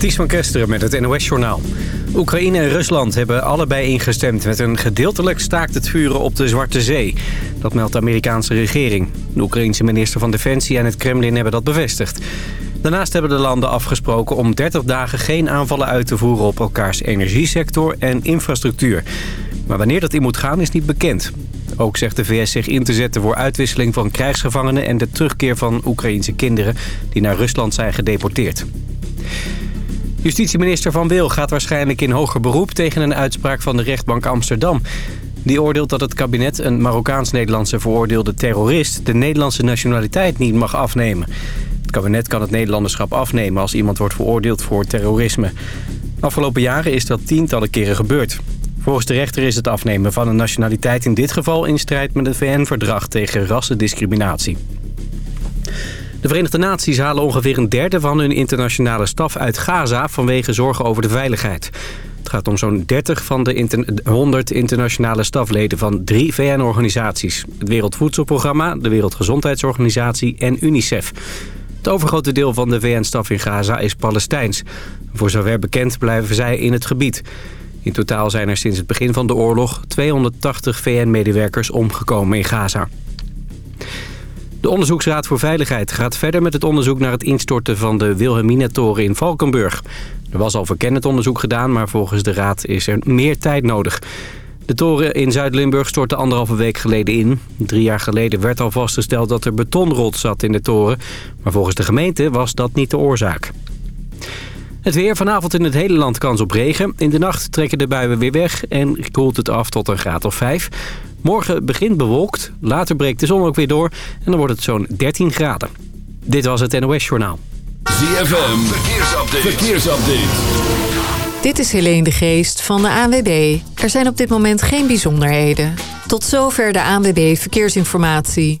Ties van Kesteren met het NOS-journaal. Oekraïne en Rusland hebben allebei ingestemd met een gedeeltelijk staakt het vuren op de Zwarte Zee. Dat meldt de Amerikaanse regering. De Oekraïense minister van Defensie en het Kremlin hebben dat bevestigd. Daarnaast hebben de landen afgesproken om 30 dagen geen aanvallen uit te voeren op elkaars energiesector en infrastructuur. Maar wanneer dat in moet gaan is niet bekend. Ook zegt de VS zich in te zetten voor uitwisseling van krijgsgevangenen... en de terugkeer van Oekraïense kinderen die naar Rusland zijn gedeporteerd. Justitieminister Van Wil gaat waarschijnlijk in hoger beroep... tegen een uitspraak van de rechtbank Amsterdam. Die oordeelt dat het kabinet een Marokkaans-Nederlandse veroordeelde terrorist... de Nederlandse nationaliteit niet mag afnemen. Het kabinet kan het Nederlanderschap afnemen als iemand wordt veroordeeld voor terrorisme. Afgelopen jaren is dat tientallen keren gebeurd. Volgens de rechter is het afnemen van een nationaliteit in dit geval in strijd met het VN-verdrag tegen rassendiscriminatie. De Verenigde Naties halen ongeveer een derde van hun internationale staf uit Gaza vanwege zorgen over de veiligheid. Het gaat om zo'n 30 van de 100 internationale stafleden van drie VN-organisaties. Het Wereldvoedselprogramma, de Wereldgezondheidsorganisatie en UNICEF. Het overgrote deel van de VN-staf in Gaza is Palestijns. Voor zover bekend blijven zij in het gebied. In totaal zijn er sinds het begin van de oorlog 280 VN-medewerkers omgekomen in Gaza. De Onderzoeksraad voor Veiligheid gaat verder met het onderzoek naar het instorten van de Wilhelmina-toren in Valkenburg. Er was al verkennend onderzoek gedaan, maar volgens de raad is er meer tijd nodig. De toren in Zuid-Limburg stortte anderhalve week geleden in. Drie jaar geleden werd al vastgesteld dat er betonrot zat in de toren. Maar volgens de gemeente was dat niet de oorzaak. Het weer vanavond in het hele land kans op regen. In de nacht trekken de buien weer weg en koelt het af tot een graad of 5. Morgen begint bewolkt, later breekt de zon ook weer door en dan wordt het zo'n 13 graden. Dit was het NOS Journaal. ZFM, verkeersupdate. verkeersupdate. Dit is Helene de Geest van de ANWB. Er zijn op dit moment geen bijzonderheden. Tot zover de ANWB Verkeersinformatie.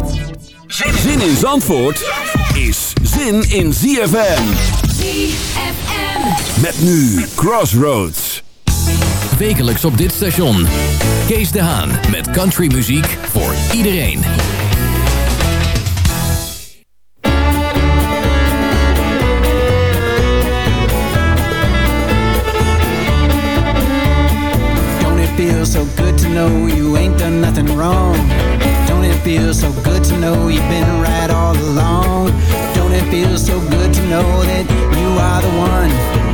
Zin in Zandvoort is zin in ZFM. ZFM. Met nu Crossroads. Wekelijks op dit station. Kees de Haan met countrymuziek voor iedereen. Don't it feel so good to know you ain't done nothing wrong? Don't it feel so good know you've been right all along? Don't it feel so good to know that you are the one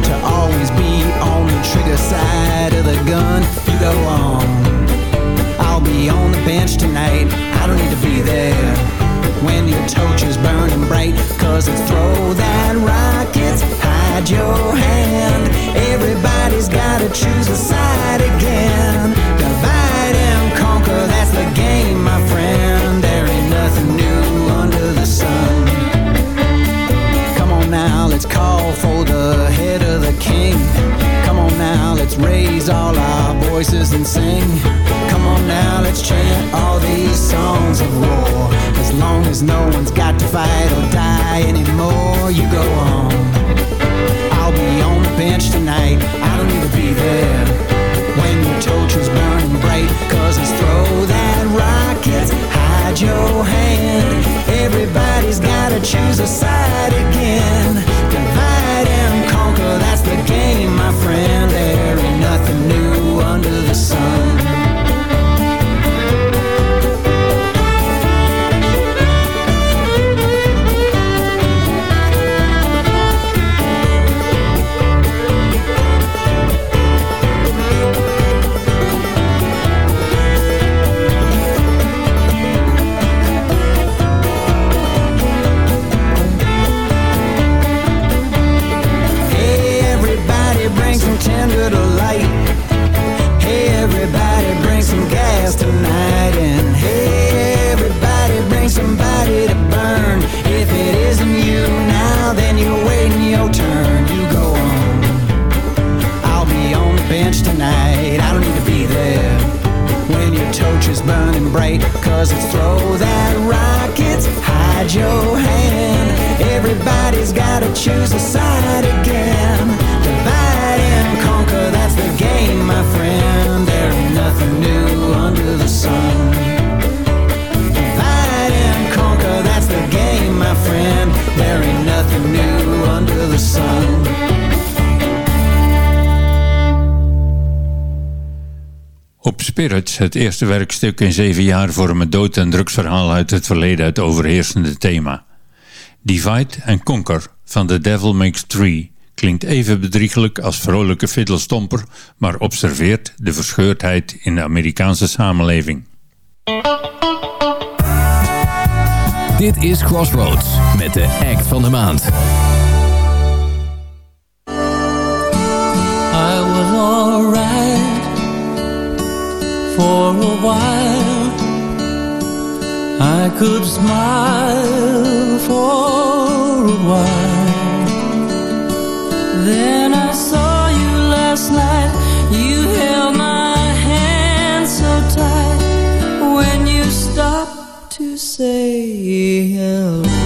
to always be on the trigger side of the gun? You go on. I'll be on the bench tonight. I don't need to be there when your torch is burning bright. Cause it's throw that rockets, hide your hand. Everybody's gotta choose a side again. Divide and conquer, that's the game, my friend. Nothing new under the sun. Come on now, let's call for the head of the king. Come on now, let's raise all our voices and sing. Op Spirits, het eerste werkstuk in zeven jaar, vormen dood- en drugsverhaal uit het verleden het overheersende thema. Divide and Conquer van The Devil Makes Three klinkt even bedriegelijk als vrolijke fiddlestomper, maar observeert de verscheurdheid in de Amerikaanse samenleving. Dit is Crossroads met de act van de maand. I was alright for a while. I could smile for a while. Then I saw you last night. You held my hand so tight when you stopped to say hello.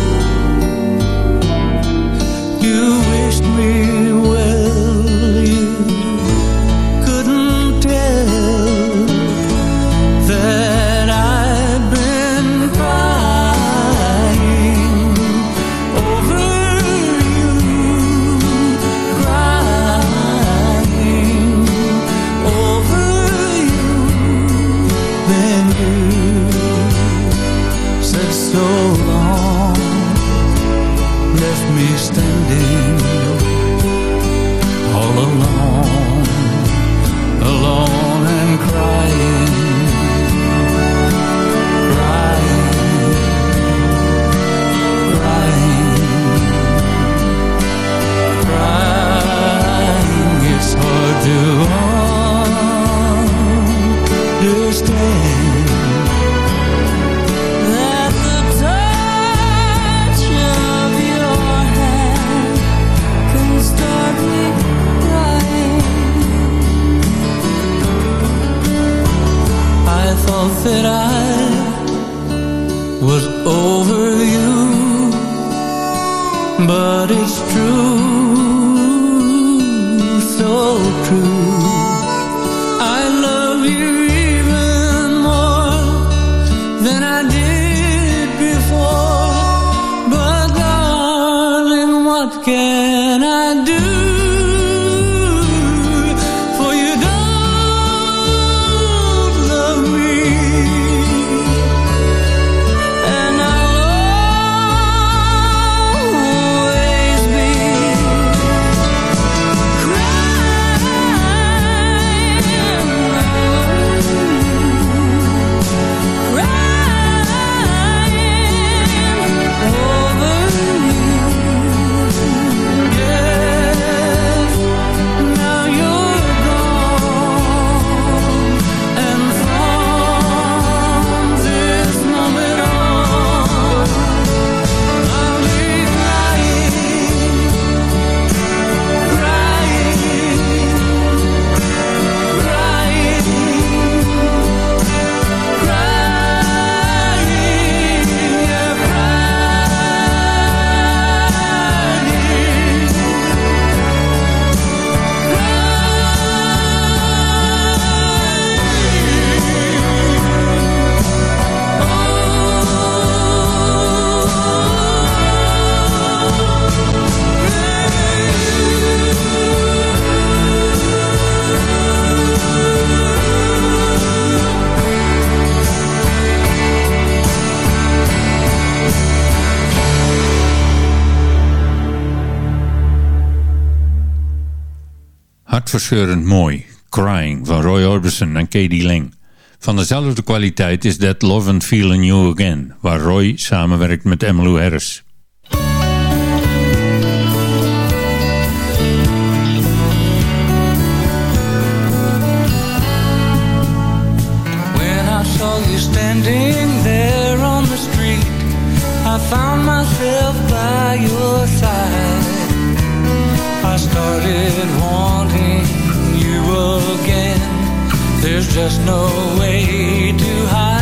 Hartverscheurend mooi, Crying van Roy Orbison en Katie Lang. Van dezelfde kwaliteit is That Love and Feeling You Again, waar Roy samenwerkt met Emmylou Harris. Standing there on the street, I found myself by your side. I started wanting you again. There's just no way to hide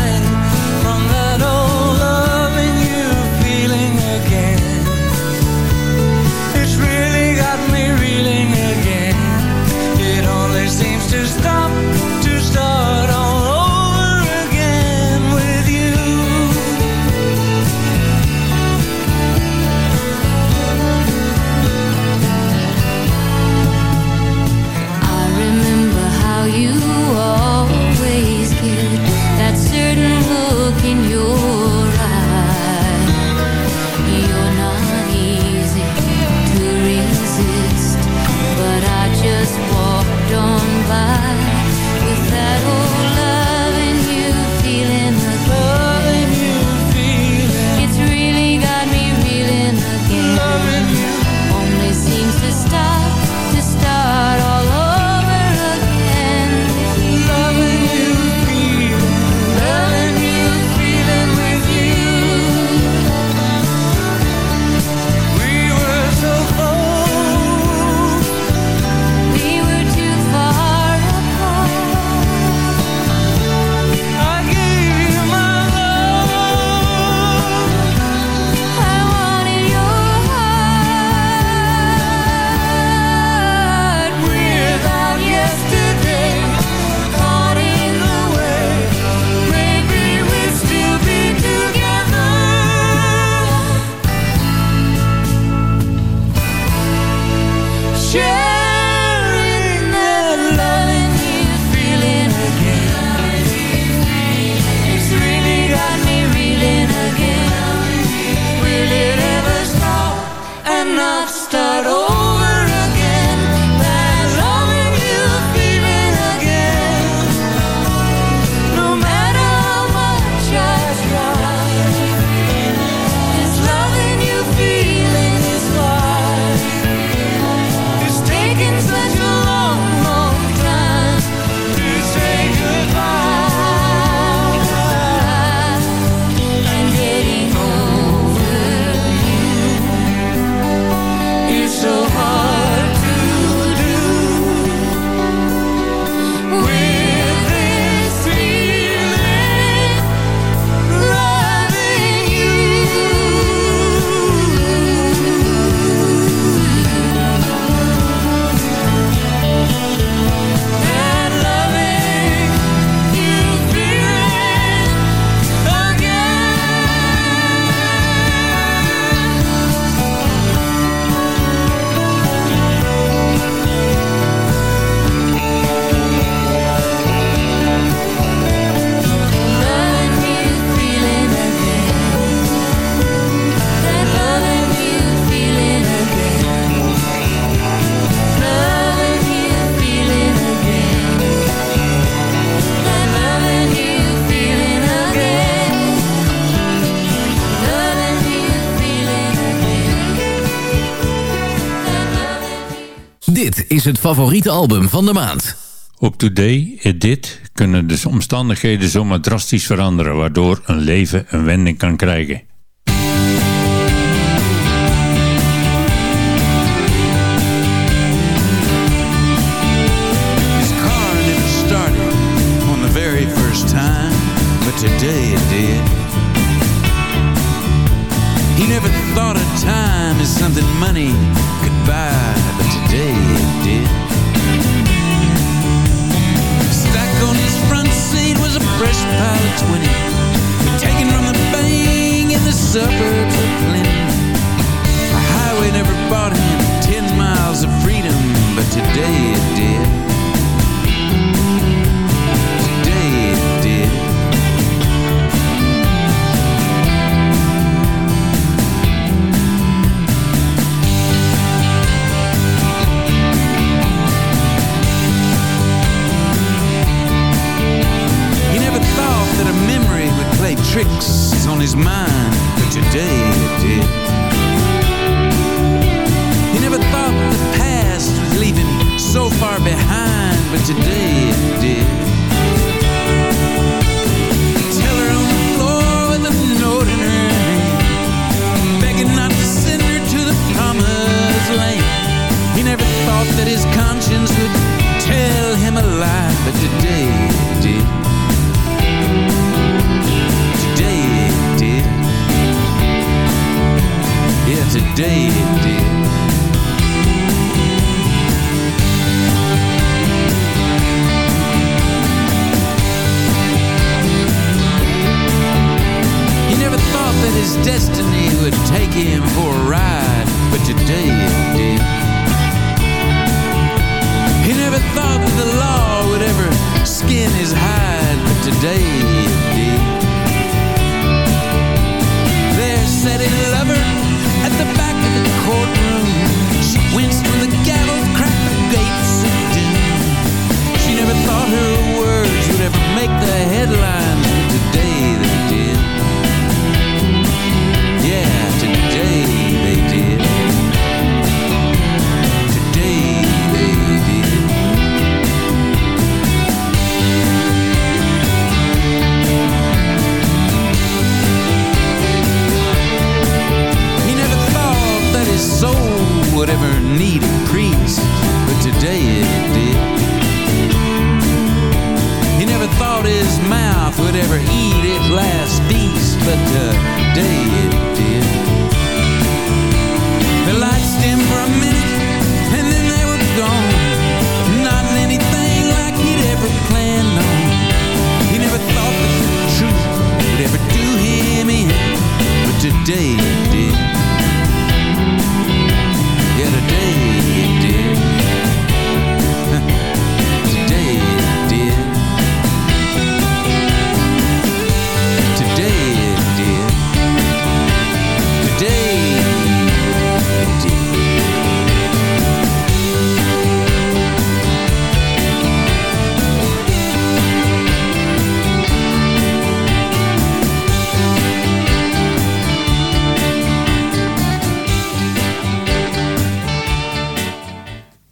is het favoriete album van de maand. Op Today It dit kunnen de omstandigheden zomaar drastisch veranderen... waardoor een leven een wending kan krijgen. would tell him a lie, but did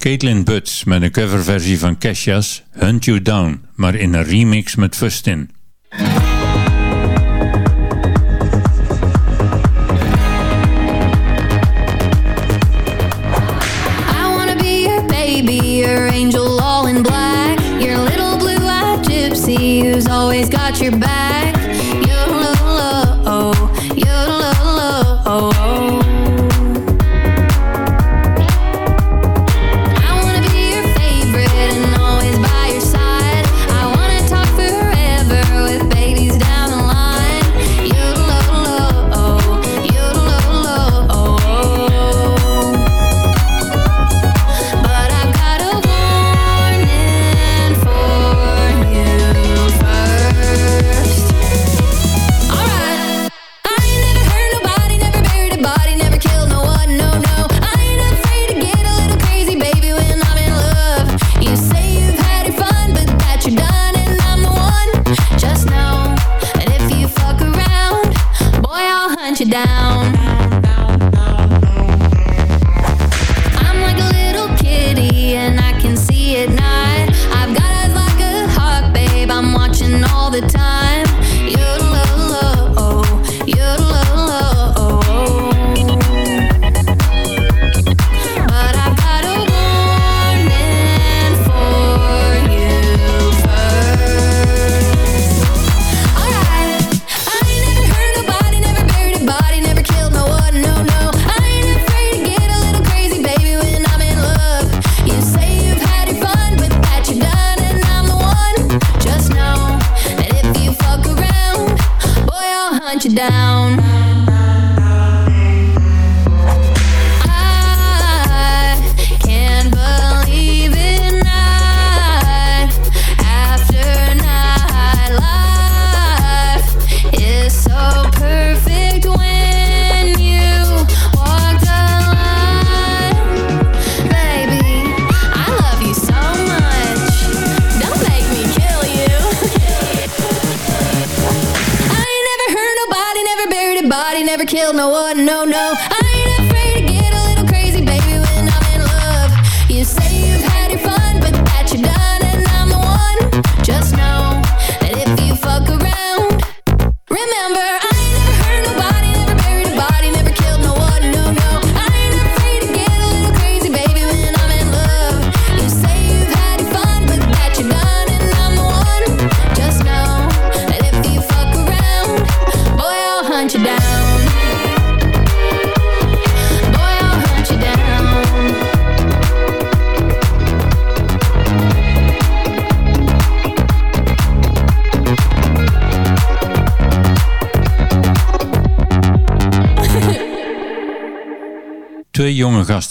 Caitlin Butts met een coverversie van Kesha's Hunt You Down, maar in een remix met Fustin.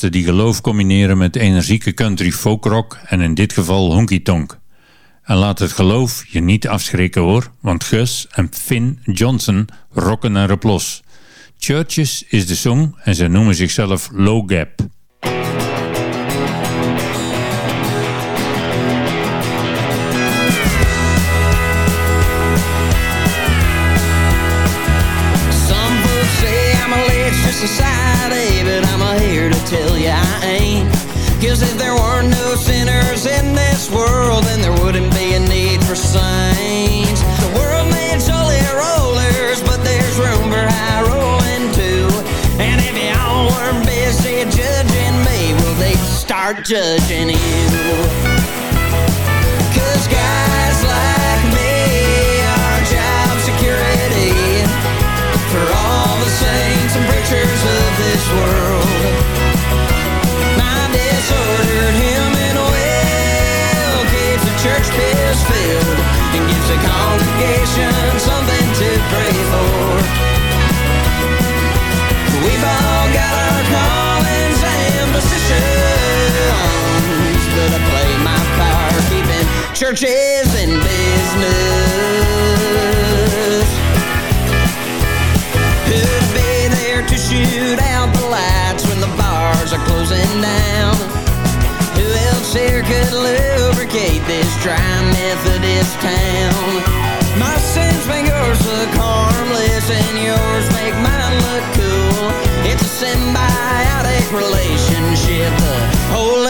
Die geloof combineren met energieke country folkrock en in dit geval honky tonk. En laat het geloof je niet afschrikken hoor, want Gus en Finn Johnson rocken erop los. Churches is de song en ze noemen zichzelf Low Gap. Cause if there were no sinners in this world, then there wouldn't be a need for saints. The world needs solely rollers, but there's room for high rolling too. And if y'all were busy judging me, well, they'd start judging you. Congregation something to pray for. We've all got our callings and positions, but I play my part keeping churches in business. Who'd be there to shoot out the lights when the bars are closing down? Who else here could lubricate this dry Methodist town? Yours look harmless and yours make mine look cool. It's a symbiotic relationship, the holy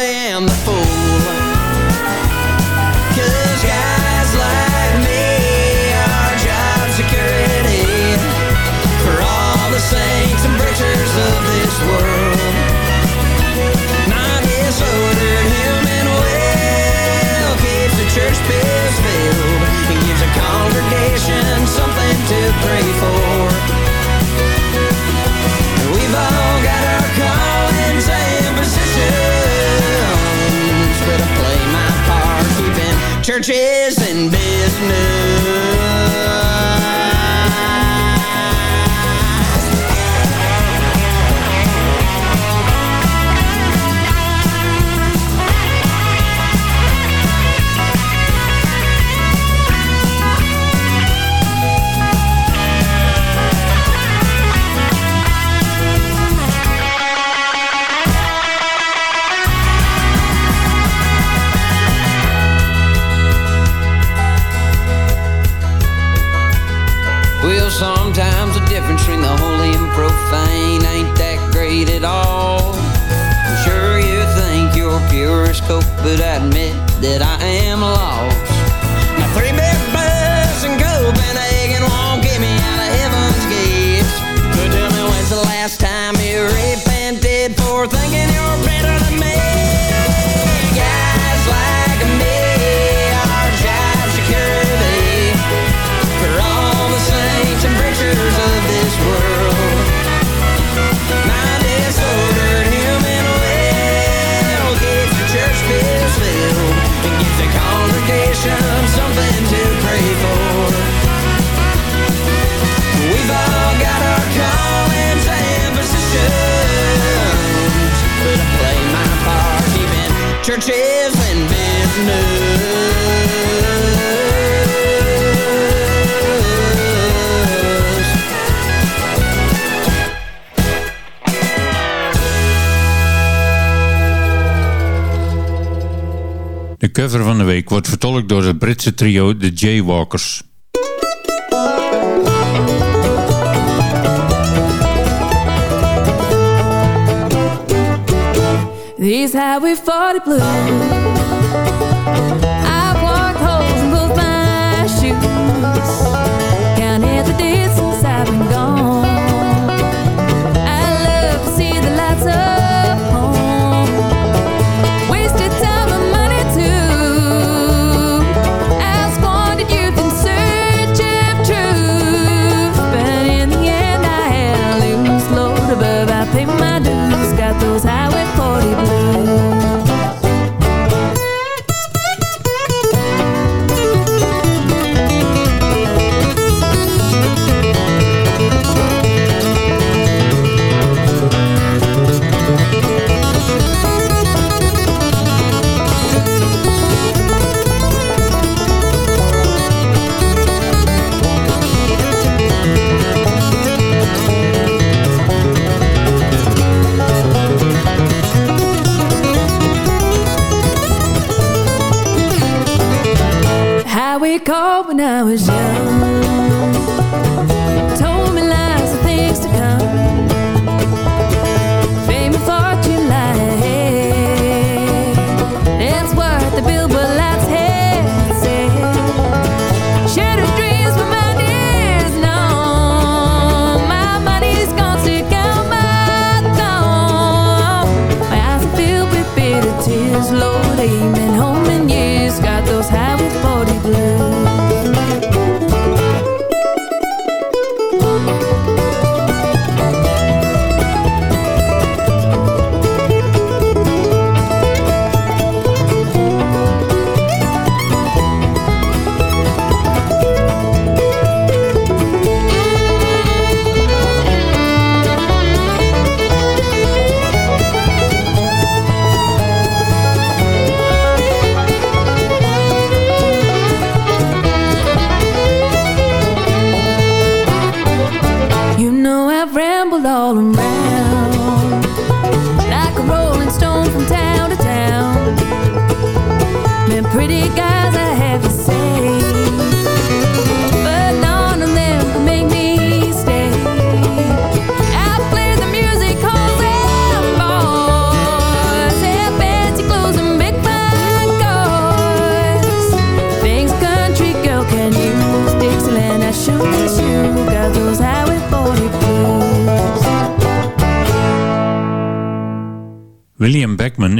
cover van de week wordt vertolkt door het Britse trio The Jaywalkers. These highway 40 blues I was young. Told me lies of things to come. Fame and fortune lie That's what the billboard lights had head said. Shattered dreams but my dears no My money's gonna stick out my thumb. My eyes are filled with bitter tears. Lord, amen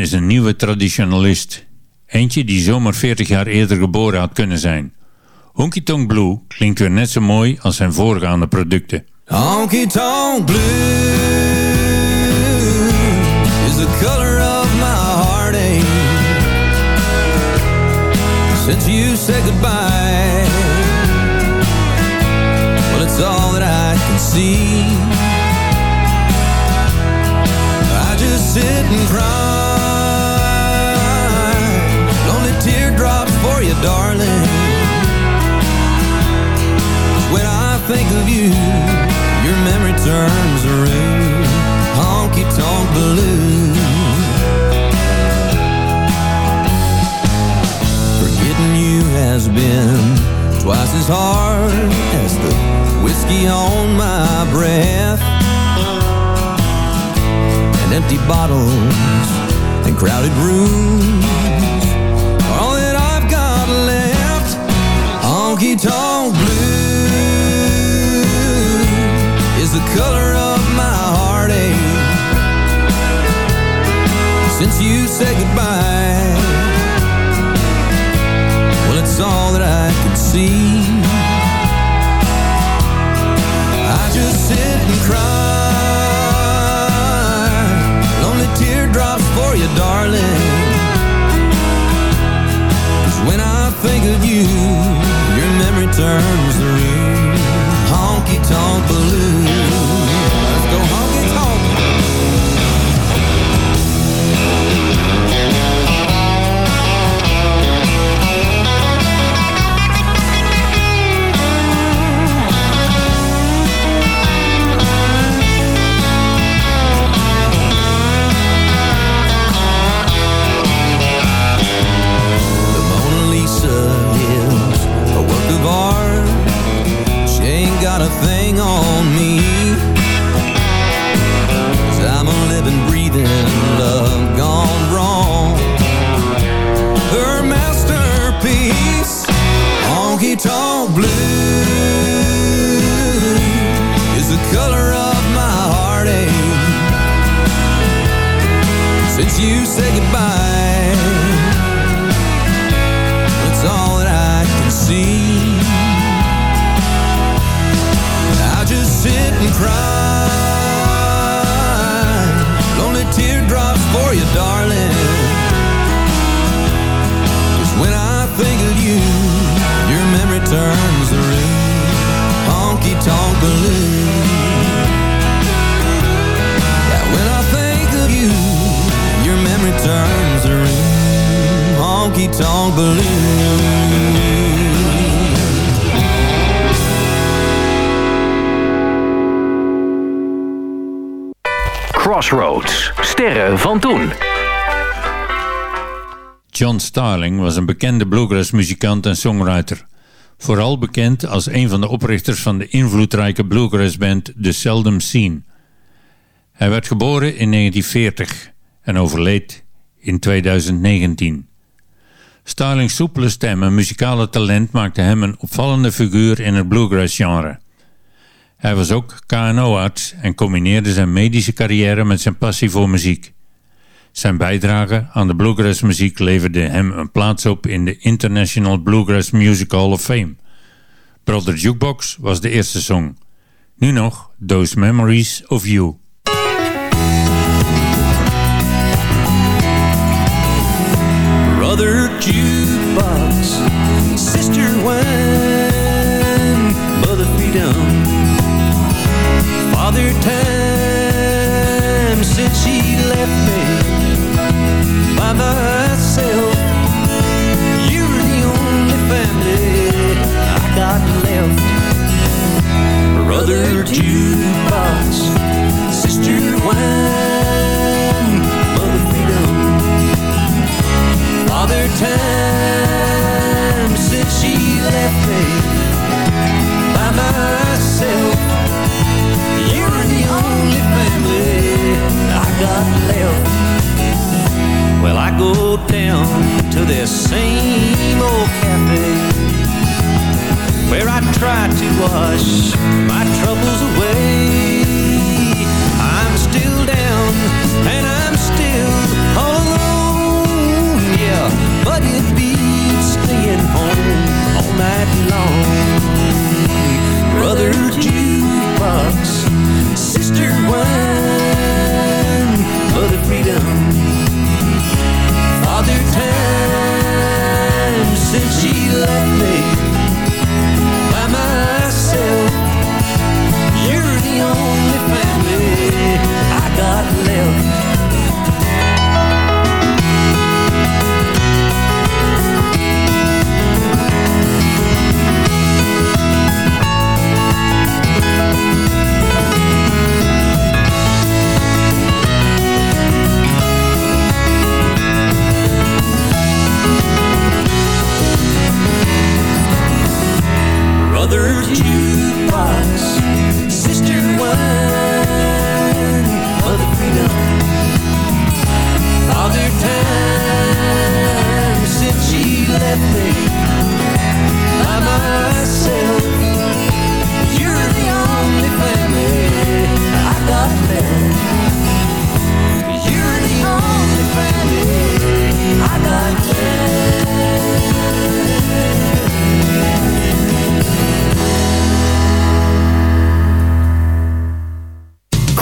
is een nieuwe traditionalist. Eentje die zomaar 40 jaar eerder geboren had kunnen zijn. Honky Tonk Blue klinkt weer net zo mooi als zijn voorgaande producten. Honky Tonk Blue is the color of my heartache eh. Since you said goodbye Well, it's all that I can see I just sit and cry for you, darling. When I think of you. Since you said goodbye. It's all that I can see. I'll just sit and cry. Lonely teardrops for you, room honky tonk balloon. Crossroads. Sterren van toen. John Starling was een bekende bluegrass-muzikant en songwriter. Vooral bekend als een van de oprichters van de invloedrijke bluegrassband The Seldom Scene. Hij werd geboren in 1940 en overleed in 2019. Starling's soepele stem en muzikale talent maakte hem een opvallende figuur in het bluegrass-genre. Hij was ook KNO-arts en combineerde zijn medische carrière met zijn passie voor muziek. Zijn bijdrage aan de bluegrassmuziek leverde hem een plaats op in de International Bluegrass Music Hall of Fame. Brother Jukebox was de eerste song. Nu nog Those Memories of You.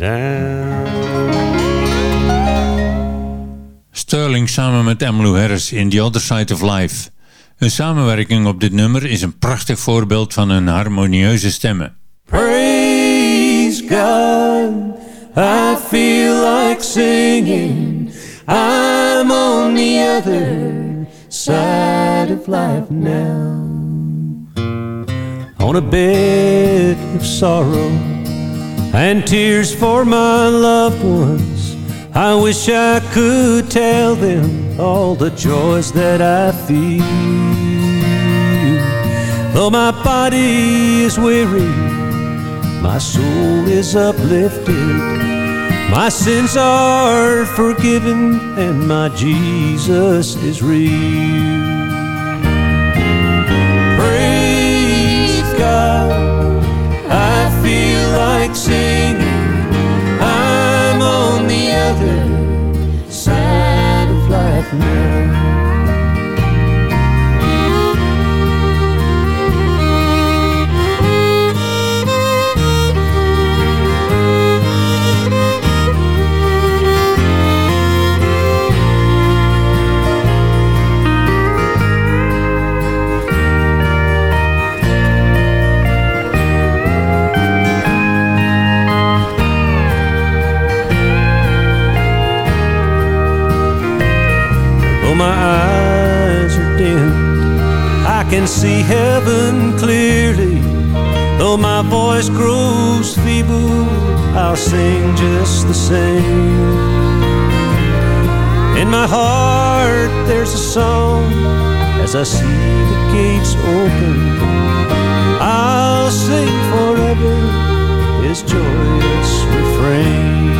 Down. Sterling samen met Emmylou Harris in The Other Side of Life. Een samenwerking op dit nummer is een prachtig voorbeeld van hun harmonieuze stemmen. Praise God, I feel like singing. I'm on the other side of life now. On a bed of sorrow and tears for my loved ones. I wish I could tell them all the joys that I feel. Though my body is weary, my soul is uplifted. My sins are forgiven, and my Jesus is real. Praise God, like singing. I'm on the other side of life now. My eyes are dim, I can see heaven clearly. Though my voice grows feeble, I'll sing just the same. In my heart, there's a song as I see the gates open. I'll sing forever his joyous refrain.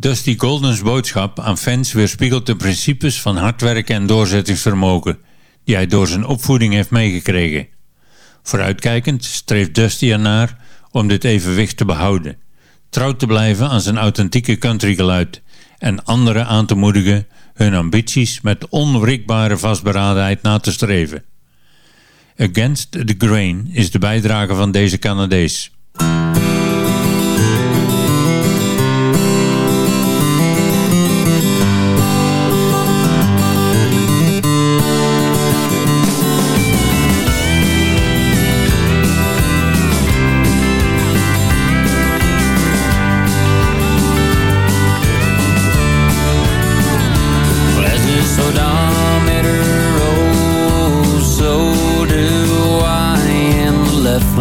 Dusty Goldens boodschap aan fans weerspiegelt de principes van hard werken en doorzettingsvermogen die hij door zijn opvoeding heeft meegekregen. Vooruitkijkend streeft Dusty ernaar om dit evenwicht te behouden, trouw te blijven aan zijn authentieke countrygeluid en anderen aan te moedigen hun ambities met onwrikbare vastberadenheid na te streven. Against the Grain is de bijdrage van deze Canadees.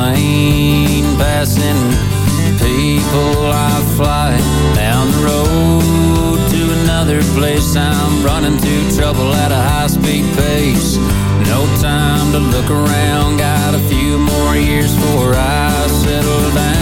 Left lane, passing people I fly down the road to another place. I'm running to trouble at a high speed pace. No time to look around, got a few more years before I settle down.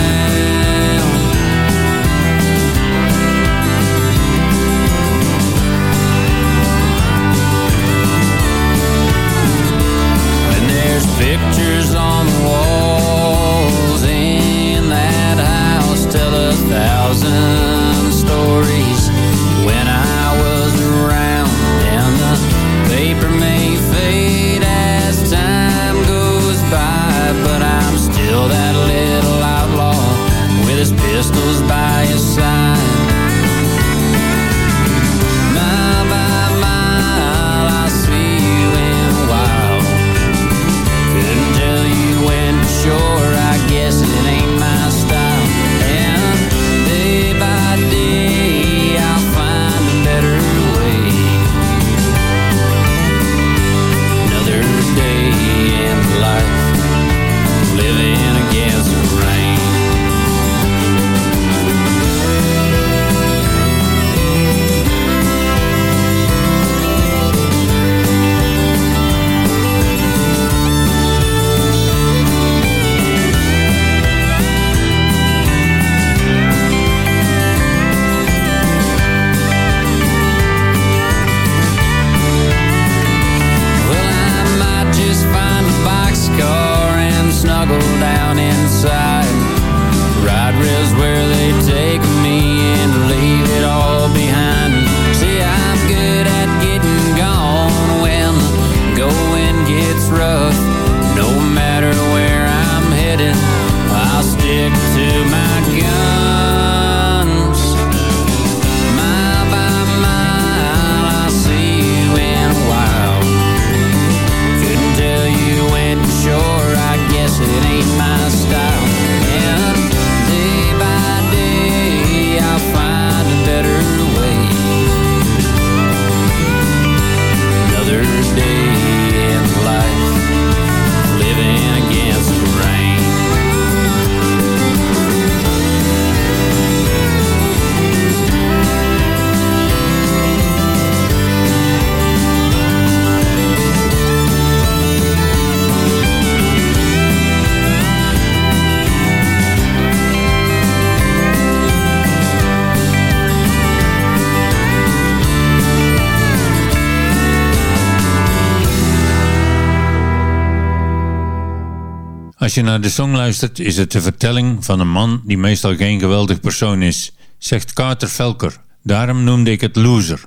Als je naar de song luistert is het de vertelling van een man die meestal geen geweldig persoon is, zegt Carter Velker. Daarom noemde ik het Loser.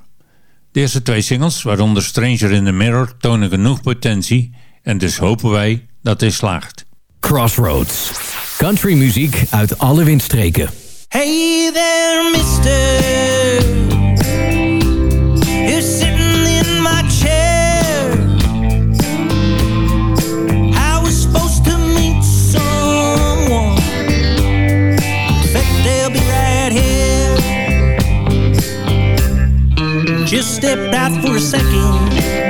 De eerste twee singles, waaronder Stranger in the Mirror, tonen genoeg potentie en dus hopen wij dat hij slaagt. Crossroads. Country muziek uit alle windstreken. Hey there, mister. Just stepped out for a second.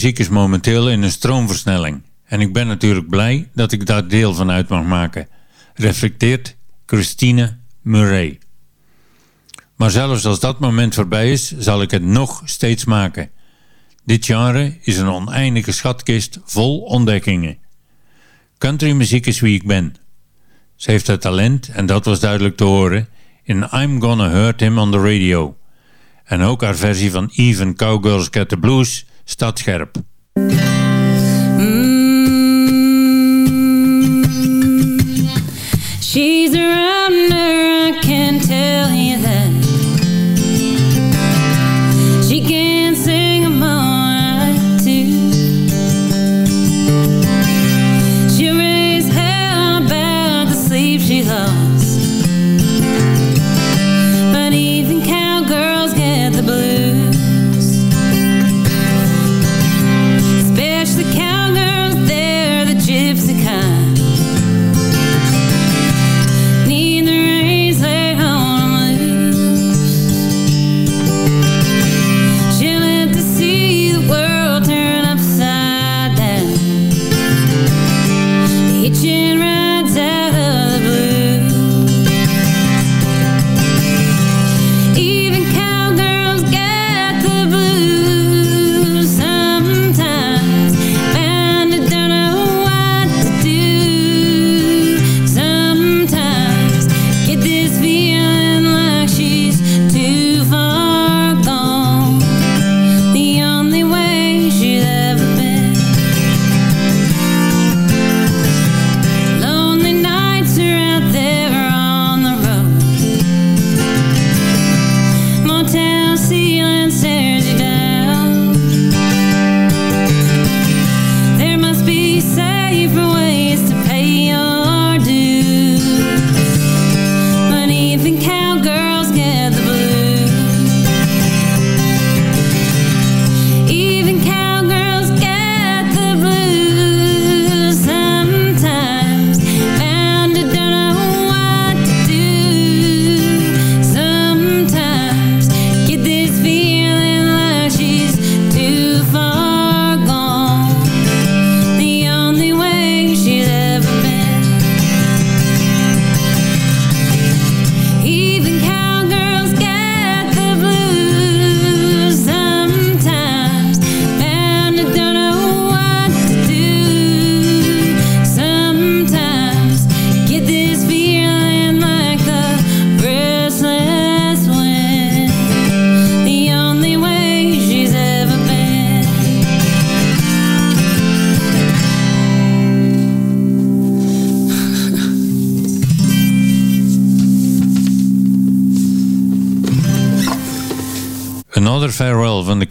muziek is momenteel in een stroomversnelling. En ik ben natuurlijk blij dat ik daar deel van uit mag maken. Reflecteert Christine Murray. Maar zelfs als dat moment voorbij is, zal ik het nog steeds maken. Dit genre is een oneindige schatkist vol ontdekkingen. Countrymuziek is wie ik ben. Ze heeft het talent, en dat was duidelijk te horen, in I'm Gonna Hurt Him on the Radio. En ook haar versie van Even Cowgirls Get the Blues staat scherp. Mm, she's a runner.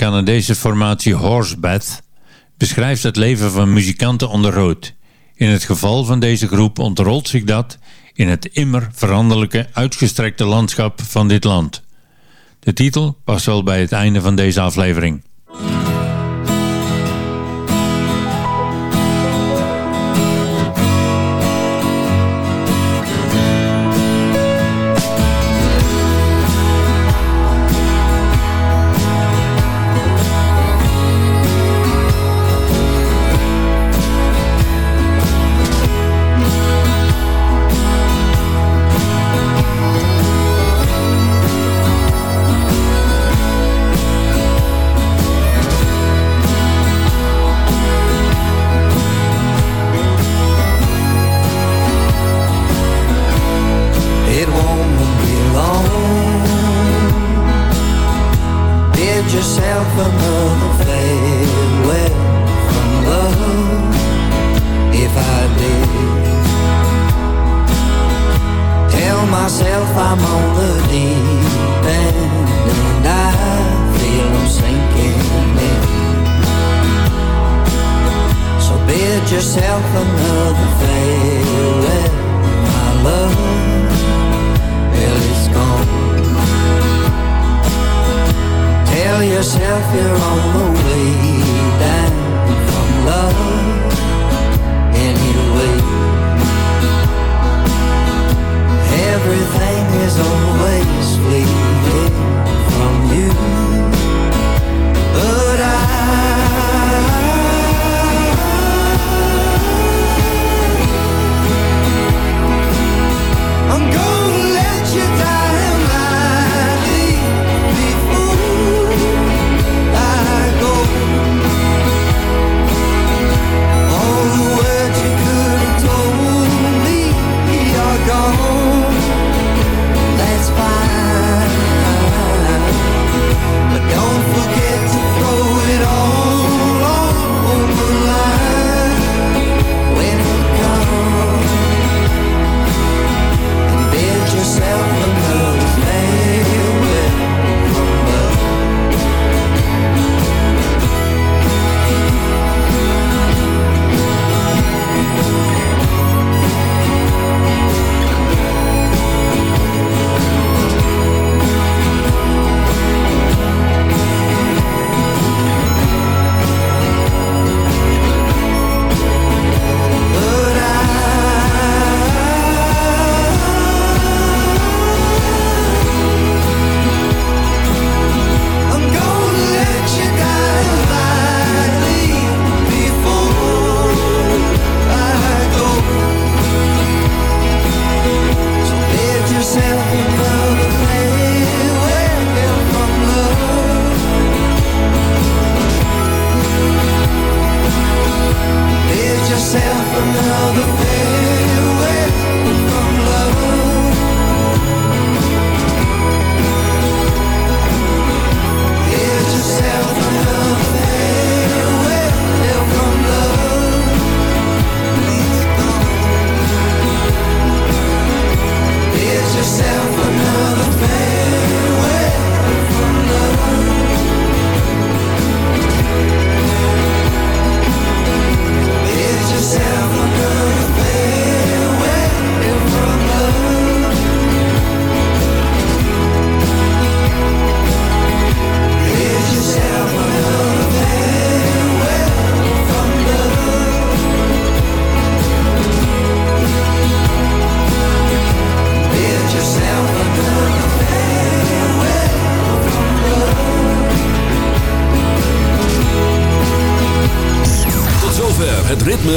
Canadese formatie Horsebath beschrijft het leven van muzikanten onder rood. In het geval van deze groep ontrolt zich dat in het immer veranderlijke uitgestrekte landschap van dit land. De titel past wel bij het einde van deze aflevering.